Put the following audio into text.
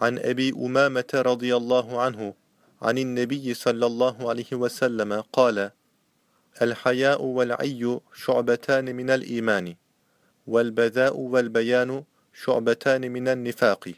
عن أبي أمامة رضي الله عنه عن النبي صلى الله عليه وسلم قال الحياء والعي شعبتان من الإيمان والبذاء والبيان شعبتان من النفاق.